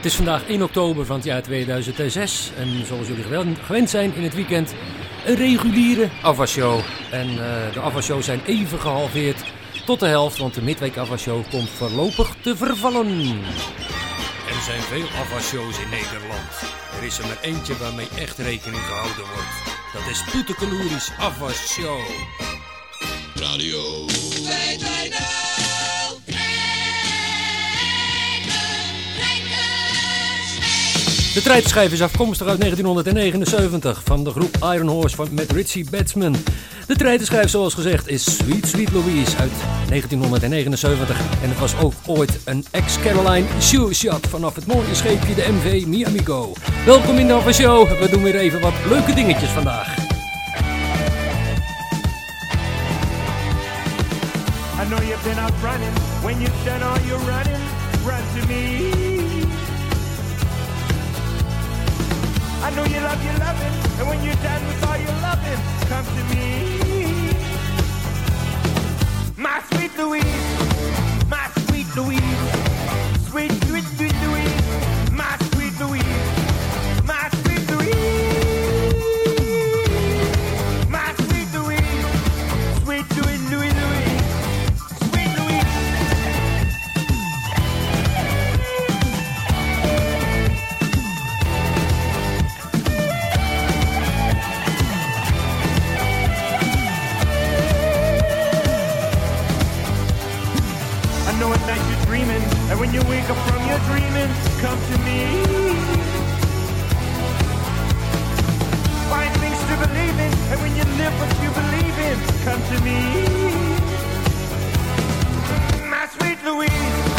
Het is vandaag 1 oktober van het jaar 2006 en zoals jullie gewend zijn in het weekend een reguliere afwasshow. En uh, de afwasshows zijn even gehalveerd tot de helft, want de midweek afwasshow komt voorlopig te vervallen. Er zijn veel afwasshows in Nederland. Er is er maar eentje waarmee echt rekening gehouden wordt. Dat is Poetekeloeris Afwasshow. Radio. De treitschijf is afkomstig uit 1979 van de groep Iron Horse van, met Richie Batsman. De treitenschijf, zoals gezegd, is Sweet Sweet Louise uit 1979. En het was ook ooit een ex-Caroline Shoe Shot vanaf het mooie scheepje de MV Miami Go. Welkom in de Show. We doen weer even wat leuke dingetjes vandaag. I know you've been out running. When you've done all your running, run to me. I know you love your loving, and when you're done with all your loving, come to me. My sweet Louise, my sweet Louise, sweet, sweet, sweet Louise, and when you wake up from your dreaming, come to me. Find things to believe in, and when you live what you believe in, come to me. My sweet Louise,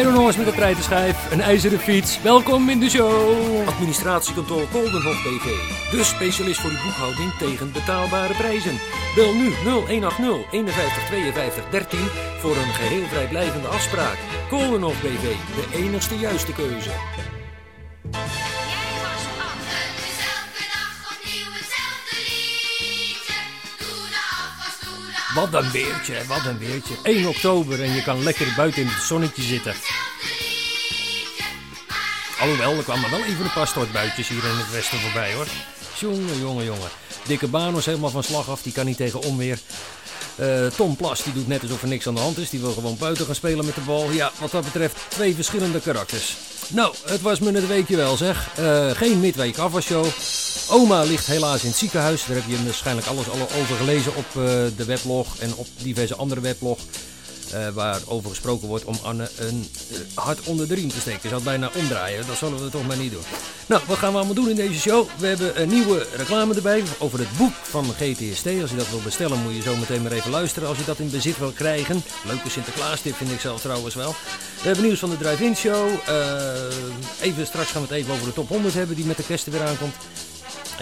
Iron Horse met de treitenschijf, een ijzeren fiets. Welkom in de show. Administratiekantoor Koldenhof BV. De specialist voor uw boekhouding tegen betaalbare prijzen. Bel nu 0180 51 52 13 voor een geheel vrijblijvende afspraak. Koldenhof BV, de enigste juiste keuze. Wat een weertje, wat een weertje. 1 oktober en je kan lekker buiten in het zonnetje zitten. Alhoewel, er kwamen wel even een paar stortbuitjes hier in het westen voorbij hoor. Jongen, jongen, jongen. Dikke baan was helemaal van slag af, die kan niet tegen onweer. Eh, Tom Plas die doet net alsof er niks aan de hand is. Die wil gewoon buiten gaan spelen met de bal. Ja, wat dat betreft twee verschillende karakters. Nou, het was me het weekje wel zeg. Eh, geen midweek afwasshow. Oma ligt helaas in het ziekenhuis. Daar heb je waarschijnlijk alles alle over gelezen op eh, de weblog en op diverse andere weblog. Eh, waarover gesproken wordt om Anne een eh, hart onder de riem te steken. Je zou bijna omdraaien, dat zullen we toch maar niet doen. Nou, wat gaan we allemaal doen in deze show? We hebben een nieuwe reclame erbij over het boek van GTST. Als je dat wil bestellen moet je zo meteen maar even luisteren als je dat in bezit wil krijgen. Leuke Sinterklaas tip vind ik zelf trouwens wel. We hebben nieuws van de Drive-In Show. Eh, even, straks gaan we het even over de top 100 hebben die met de kerst er weer aankomt.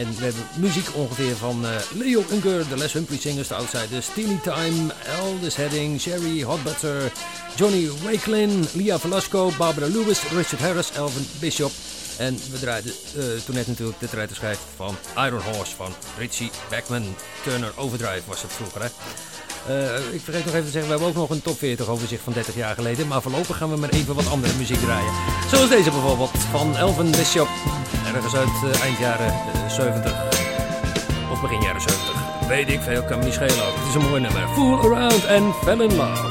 En we hebben muziek ongeveer van eh, Leo Unker, de Les Humphrey Singers, de Outsiders, Teeny Time, Aldous Heading, Sherry, Hot Butter, Johnny Wakelin, Lia Velasco, Barbara Lewis, Richard Harris, Elvin Bishop. En we draaiden eh, toen net natuurlijk de treiterschijf van Iron Horse van Richie Beckman. Turner Overdrive was het vroeger, hè. Eh, ik vergeet nog even te zeggen, we hebben ook nog een top 40 overzicht van 30 jaar geleden. Maar voorlopig gaan we maar even wat andere muziek draaien. Zoals deze bijvoorbeeld, van Elvin Bishop. Ergens uit eh, eind jaren eh, 70. Of begin jaren 70. Weet ik veel, kan me niet schelen ook. Het is een mooi nummer. Fool Around and Fell in Love.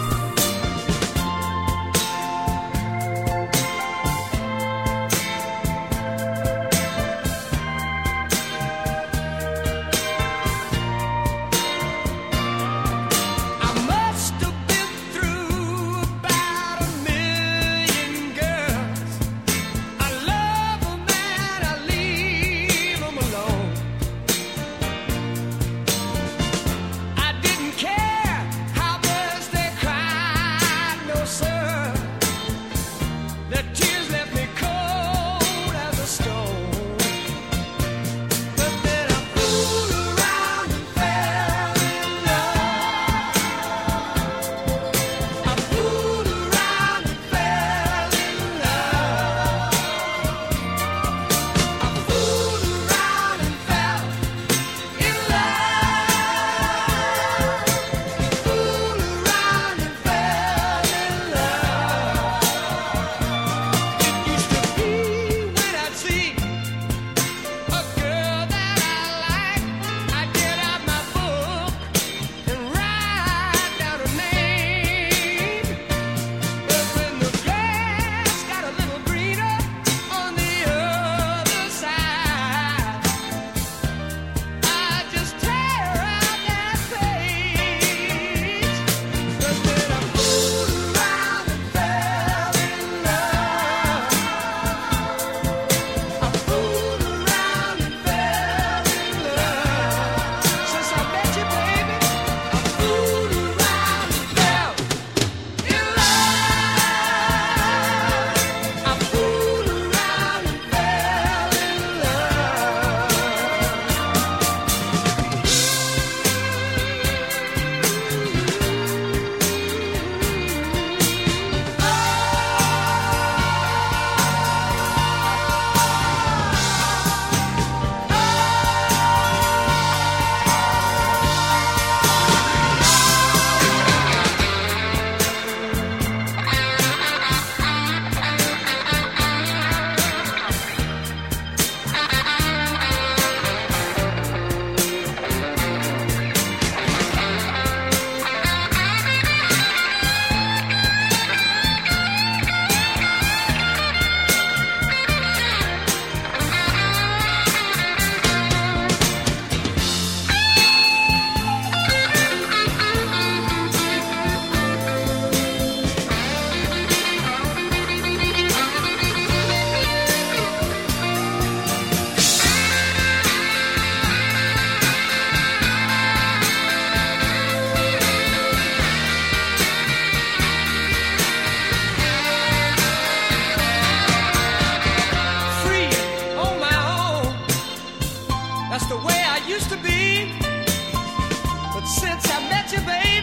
The way I used to be. But since I met you, baby,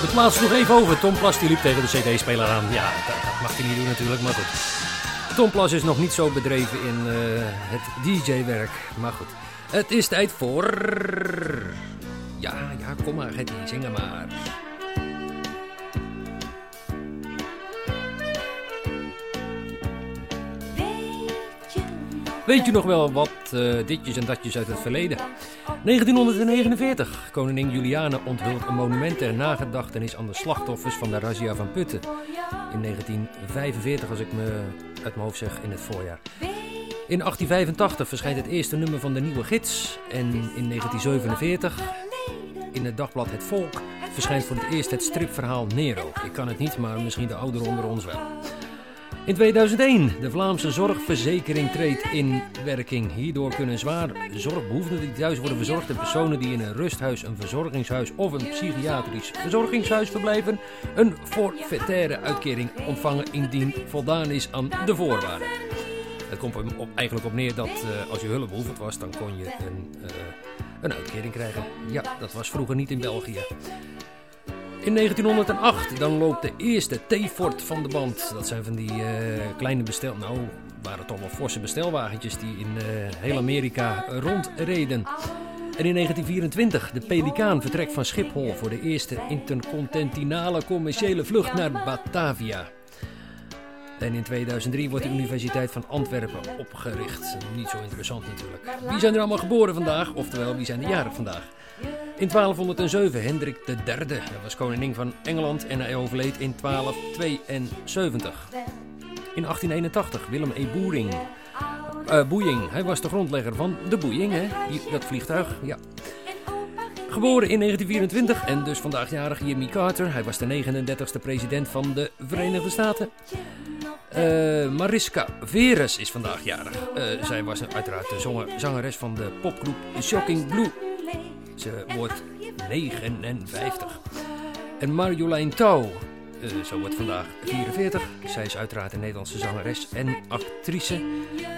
De plaats nog even over. Tom Plas die liep tegen de CD-speler aan. Ja, dat, mag hij niet doen natuurlijk, maar goed. Tom Plas is nog niet zo bedreven in eh, het DJ-werk. Maar goed, het is tijd voor. Ja, ja, kom maar, Getty, zing er maar. Weet je nog wel wat eh, ditjes en datjes uit het verleden? 1949. Koningin Juliana onthult een monument ter nagedachtenis aan de slachtoffers van de razzia van Putten. In 1945, als ik me uit mijn hoofd zeg, in het voorjaar. In 1885 verschijnt het eerste nummer van de Nieuwe Gids. En in 1947, in het dagblad Het Volk, verschijnt voor het eerst het stripverhaal Nero. Ik kan het niet, maar misschien de ouderen onder ons wel. In 2001, de Vlaamse zorgverzekering treedt in werking. Hierdoor kunnen zwaar zorgbehoefenden die thuis worden verzorgd en personen die in een rusthuis, een verzorgingshuis of een psychiatrisch verzorgingshuis verblijven, een forfaitaire uitkering ontvangen indien voldaan is aan de voorwaarden. Het komt er eigenlijk op neer dat eh, als je hulpbehoevend was, dan kon je een, eh, een uitkering krijgen. Ja, dat was vroeger niet in België. In 1908 dan loopt de eerste T-Fort van de band. Dat zijn van die eh, kleine bestel... Nou, waren toch wel forse bestelwagentjes die in eh, heel Amerika rondreden. En in 1924 de Pelikaan vertrekt van Schiphol voor de eerste intercontinentale commerciële vlucht naar Batavia. En in 2003 wordt de Universiteit van Antwerpen opgericht. Niet zo interessant natuurlijk. Wie zijn er allemaal geboren vandaag? Oftewel, wie zijn de jarig vandaag? In 1207 Hendrik III. Was koning van Engeland en hij overleed in 1272. In 1881 Willem E. Boering. Eh, Boeing. Hij was de grondlegger van de Boeing, hè? Dat vliegtuig. Ja. Geboren in 1924 en dus vandaag jarig Jimmy Carter. Hij was de 39ste president van de Verenigde Staten. Eh, Mariska Veres is vandaag jarig. Eh, zij was uiteraard de zangeres van de popgroep Shocking Blue. Ze wordt 59. En Marjolein Touw, eh, zo wordt vandaag 44. Zij is uiteraard een Nederlandse zangeres en actrice.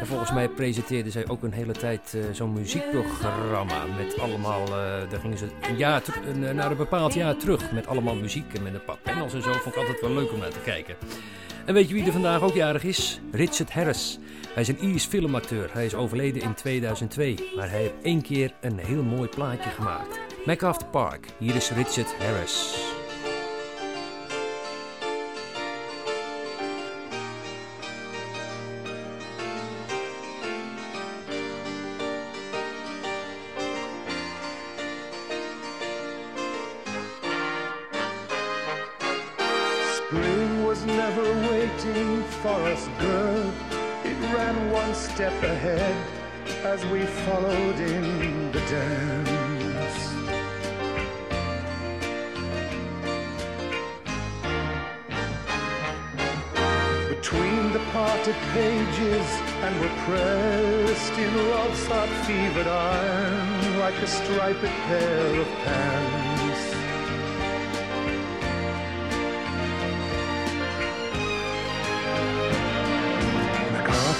En volgens mij presenteerde zij ook een hele tijd zo'n muziekprogramma. Met allemaal, daar gingen ze een naar een bepaald jaar terug. Met allemaal muziek en met een paar panels en zo. Vond ik altijd wel leuk om naar te kijken. En weet je wie er vandaag ook jarig is? Richard Harris. Hij is een Irisch filmacteur. Hij is overleden in 2002. Maar hij heeft één keer een heel mooi plaatje gemaakt. MacArthur Park. Hier is Richard Harris.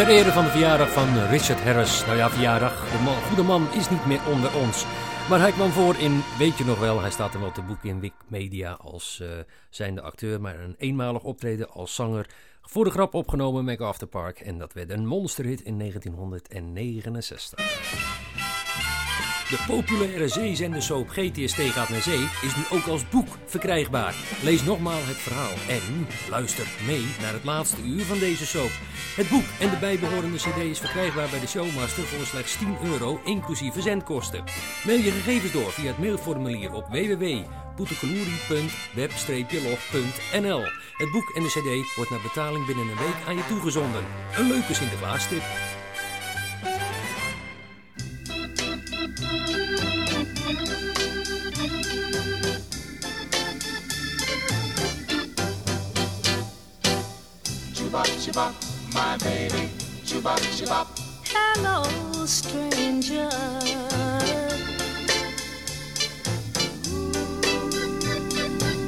Ter ere van de verjaardag van Richard Harris. Nou ja, verjaardag. De goede man is niet meer onder ons. Maar hij kwam voor in, weet je nog wel, hij staat er wel te boek in Wikimedia als eh zijnde acteur. Maar een eenmalig optreden als zanger. Voor de grap opgenomen Mac After Park. En dat werd een monsterhit in 1969. De populaire zeezendersoap GTST gaat naar zee is nu ook als boek verkrijgbaar. Lees nogmaals het verhaal en luister mee naar het laatste uur van deze soap. Het boek en de bijbehorende cd is verkrijgbaar bij de Showmaster voor slechts 10 euro inclusief verzendkosten. Mail je gegevens door via het mailformulier op www poetekeloerie.web-log.nl. Het boek en de cd wordt naar betaling binnen een week aan je toegezonden. Een leuke Sinterklaas-tip. Hello, stranger.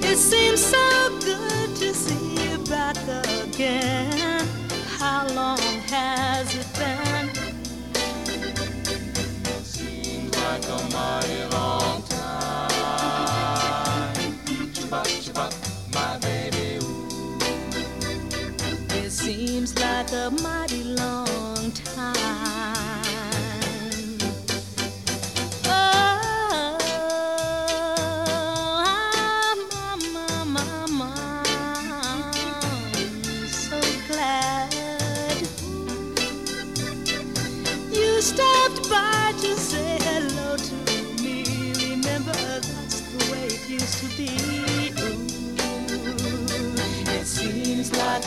It seems so good to see you back again. How long has seems like a mighty long time.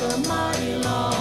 somebody law.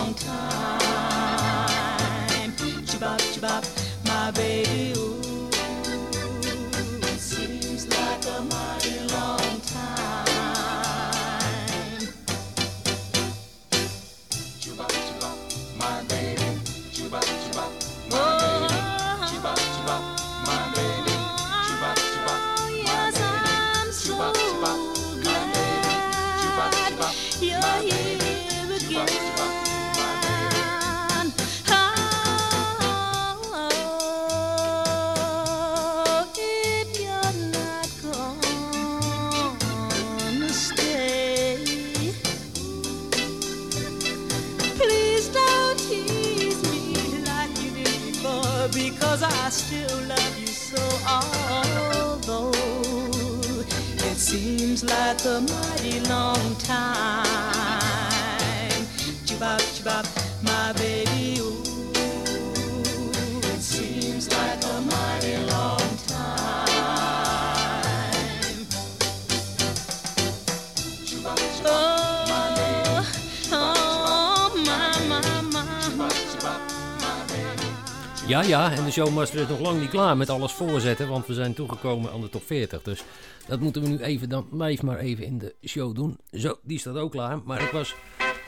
Ja, ja, en de showmaster is nog lang niet klaar met alles voorzetten, want we zijn toegekomen aan de top 40. Dus dat moeten we nu even, dan blijf maar even in de show doen. Zo, die staat ook klaar, maar ik was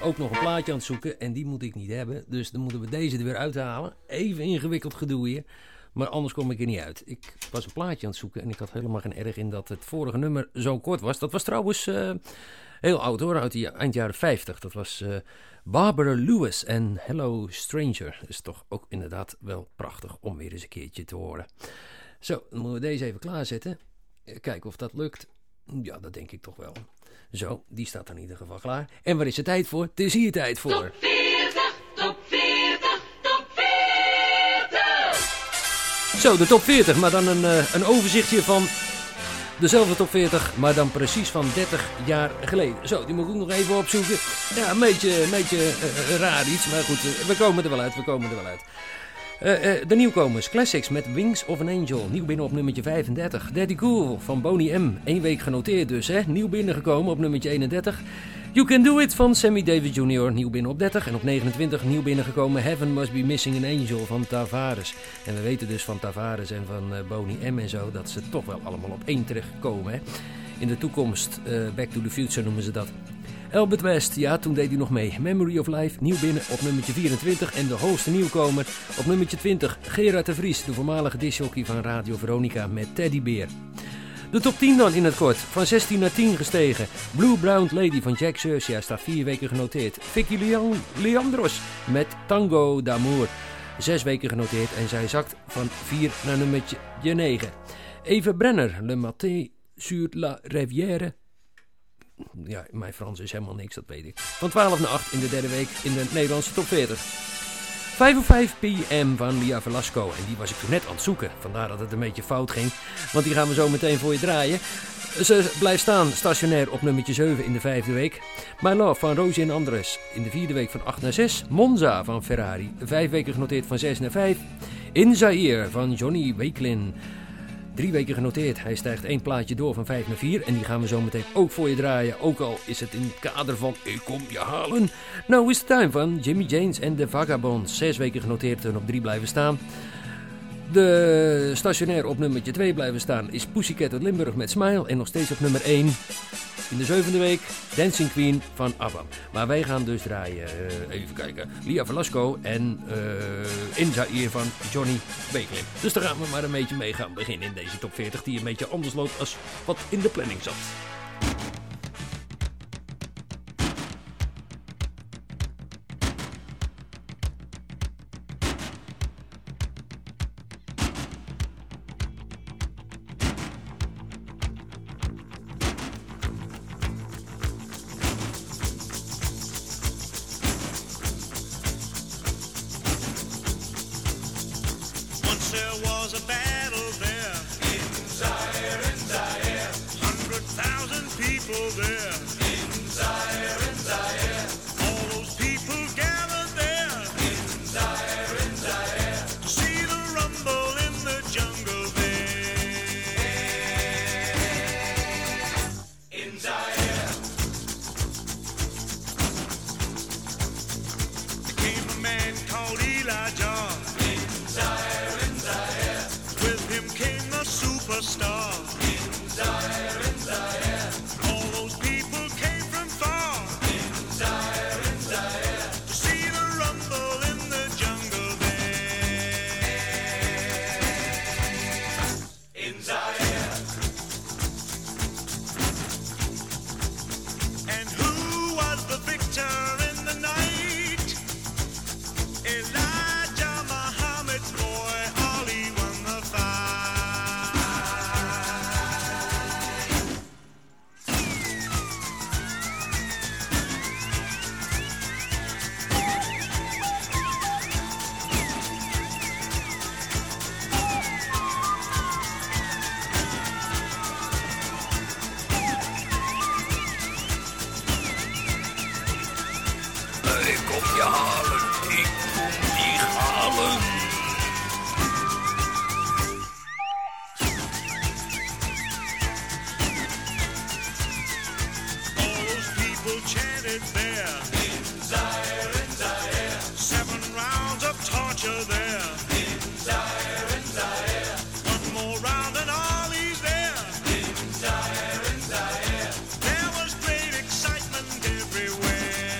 ook nog een plaatje aan het zoeken en die moet ik niet hebben. Dus dan moeten we deze er weer uithalen. Even ingewikkeld gedoe hier, maar anders kom ik er niet uit. Ik was een plaatje aan het zoeken en ik had helemaal geen erg in dat het vorige nummer zo kort was. Dat was trouwens eh, heel oud hoor, uit die eind jaren 50. Dat was... eh, Barbara Lewis en Hello Stranger. is toch ook inderdaad wel prachtig om weer eens een keertje te horen. Zo, dan moeten we deze even klaarzetten. Eh, Kijken of dat lukt. Ja, dat denk ik toch wel. Zo, die staat dan in ieder geval klaar. En waar is de tijd voor? Het is hier tijd voor. Top 40, top 40, top 40. Zo, de top 40, maar dan een, eh, een overzichtje van dezelfde top 40, maar dan precies van 30 jaar geleden. Zo, die moet ik nog even opzoeken. Ja, een beetje, een beetje eh, eh, raar iets, maar goed, eh, we komen er wel uit, we komen er wel uit. De nieuwkomers, Classics met Wings of an Angel, nieuw binnen op nummertje 35. Daddy Cool van Boney M, één week genoteerd dus, hè. Nieuw binnengekomen op nummertje 31. You Can Do It van Sammy Davis Jr., nieuw binnen op 30. En op 29 nieuw binnengekomen Heaven Must Be Missing an Angel van Tavares. En we weten dus van Tavares en van eh, Boney M en zo dat ze toch wel allemaal op één terechtkomen. In de toekomst, eh, Back to the Future noemen ze dat. Albert West, ja, toen deed hij nog mee. Memory of Life, nieuw binnen op nummertje 24. En de hoogste nieuwkomer op nummertje 20. Gerard de Vries, de voormalige discjockey van Radio Veronica met Teddy Beer. De top 10 dan in het kort. Van 16 naar 10 gestegen. Blue Brown Lady van Jack Searcia staat vier weken genoteerd. Vicky Leon- Leandros met Tango d'Amour. Zes weken genoteerd en zij zakt van 4 naar nummertje 9. Eve Brenner, Le Matin sur la Rivière. Ja, mijn Frans is helemaal niks, dat weet ik. Van 12 naar 8 in de derde week in de Nederlandse top 40. 5 of 5 PM van Lia Velasco. En die was ik toen net aan het zoeken. Vandaar dat het een beetje fout ging. Want die gaan we zo meteen voor je draaien. Ze blijft staan stationair op nummertje 7 in de vijfde week. My Love van Rosie en Andres in de vierde week van 8 naar 6. Monza van Ferrari. Vijf weken genoteerd van 6 naar 5. In Zaire van Johnny Wakelin. Drie weken genoteerd. Hij stijgt één plaatje door van 5 naar 4. En die gaan we zo meteen ook voor je draaien. Ook al is het in het kader van Ik kom je halen. Nou is het time van Jimmy James en de Vagabonds. Zes weken genoteerd en op 3 blijven staan. De stationair op nummertje 2 blijven staan is Pussycat uit Limburg met Smile. En nog steeds op nummer 1 in de zevende week Dancing Queen van ABBA. Maar wij gaan dus draaien, eh, even kijken, Lia Velasco en uh, Zaire van Johnny Beeklim. Dus daar gaan we maar een beetje mee gaan beginnen in deze top 40 die een beetje anders loopt als wat in de planning zat.